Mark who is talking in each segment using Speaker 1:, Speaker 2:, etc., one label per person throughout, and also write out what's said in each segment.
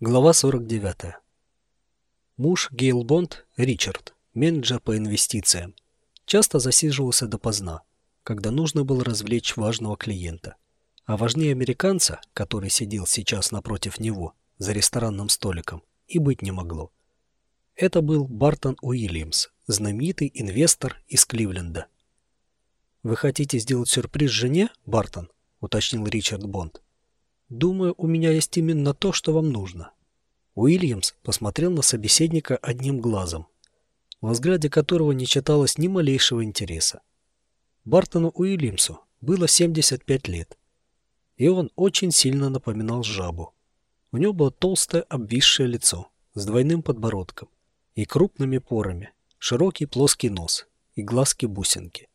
Speaker 1: Глава 49. Муж Гейл Бонд, Ричард, менеджер по инвестициям, часто засиживался допоздна, когда нужно было развлечь важного клиента. А важнее американца, который сидел сейчас напротив него, за ресторанным столиком, и быть не могло. Это был Бартон Уильямс, знаменитый инвестор из Кливленда. «Вы хотите сделать сюрприз жене, Бартон?» – уточнил Ричард Бонд. «Думаю, у меня есть именно то, что вам нужно». Уильямс посмотрел на собеседника одним глазом, во взгляде которого не читалось ни малейшего интереса. Бартону Уильямсу было 75 лет, и он очень сильно напоминал жабу. У него было толстое обвисшее лицо с двойным подбородком и крупными порами, широкий плоский нос и глазки-бусинки.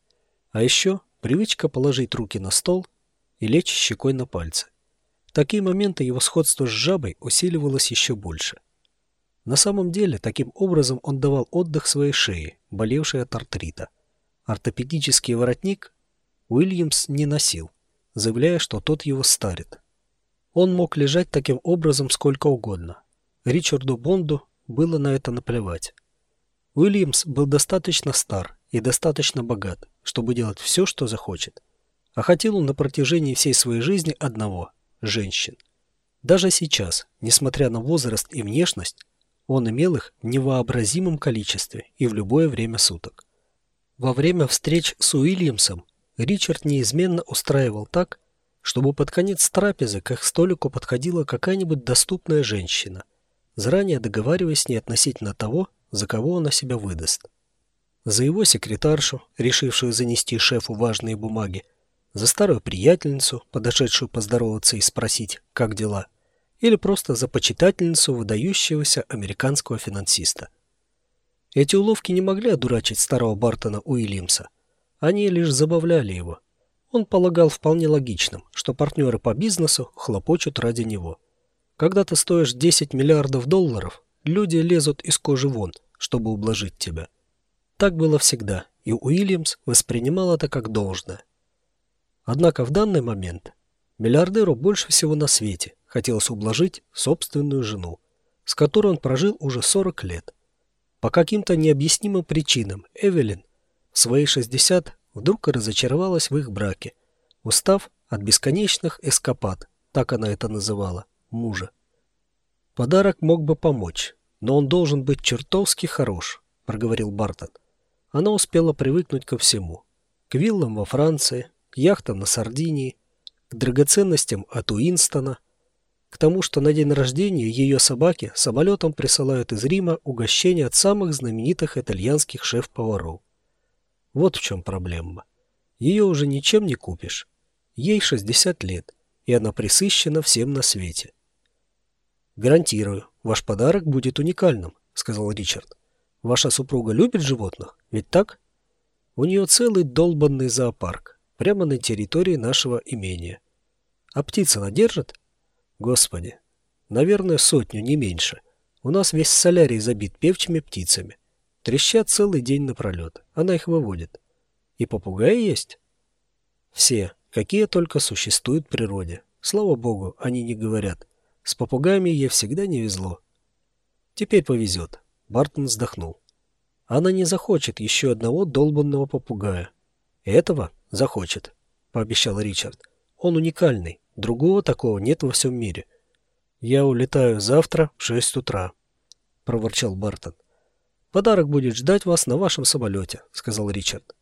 Speaker 1: А еще привычка положить руки на стол и лечь щекой на пальцы такие моменты его сходство с жабой усиливалось еще больше. На самом деле, таким образом он давал отдых своей шее, болевшей от артрита. Ортопедический воротник Уильямс не носил, заявляя, что тот его старит. Он мог лежать таким образом сколько угодно. Ричарду Бонду было на это наплевать. Уильямс был достаточно стар и достаточно богат, чтобы делать все, что захочет. А хотел он на протяжении всей своей жизни одного женщин. Даже сейчас, несмотря на возраст и внешность, он имел их в невообразимом количестве и в любое время суток. Во время встреч с Уильямсом Ричард неизменно устраивал так, чтобы под конец трапезы к их столику подходила какая-нибудь доступная женщина, заранее договариваясь с ней относительно того, за кого она себя выдаст. За его секретаршу, решившую занести шефу важные бумаги, за старую приятельницу, подошедшую поздороваться и спросить, как дела, или просто за почитательницу выдающегося американского финансиста. Эти уловки не могли одурачить старого Бартона Уильямса. Они лишь забавляли его. Он полагал вполне логичным, что партнеры по бизнесу хлопочут ради него. Когда ты стоишь 10 миллиардов долларов, люди лезут из кожи вон, чтобы ублажить тебя. Так было всегда, и Уильямс воспринимал это как должное. Однако в данный момент миллиардеру больше всего на свете хотелось ублажить собственную жену, с которой он прожил уже 40 лет. По каким-то необъяснимым причинам Эвелин в свои 60 вдруг разочаровалась в их браке, устав от бесконечных эскапад, так она это называла, мужа. Подарок мог бы помочь, но он должен быть чертовски хорош, проговорил Бартон. Она успела привыкнуть ко всему. К виллам во Франции, к яхтам на Сардинии, к драгоценностям от Уинстона, к тому, что на день рождения ее собаки самолетом присылают из Рима угощения от самых знаменитых итальянских шеф-поваров. Вот в чем проблема. Ее уже ничем не купишь. Ей 60 лет, и она присыщена всем на свете. «Гарантирую, ваш подарок будет уникальным», — сказал Ричард. «Ваша супруга любит животных, ведь так? У нее целый долбанный зоопарк прямо на территории нашего имения. А птица надержит? Господи, наверное, сотню, не меньше. У нас весь солярий забит певчими птицами. Трещат целый день напролет. Она их выводит. И попугаи есть? Все, какие только существуют в природе. Слава богу, они не говорят. С попугаями ей всегда не везло. Теперь повезет. Бартон вздохнул. Она не захочет еще одного долбанного попугая. Этого захочет», — пообещал Ричард. «Он уникальный. Другого такого нет во всем мире». «Я улетаю завтра в шесть утра», — проворчал Бартон. «Подарок будет ждать вас на вашем самолете», — сказал Ричард.